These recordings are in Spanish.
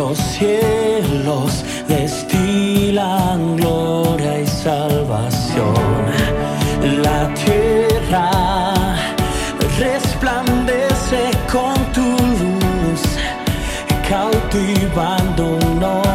los cielos destilan gloria y salvación. La tierra resplandece con tu luz, cautivándonos.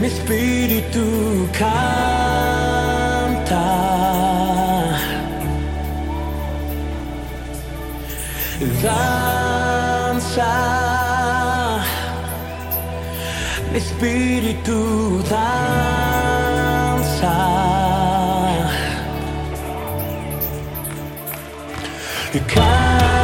mi espíritu canta. Danza, mi espíritu danza. Y canta.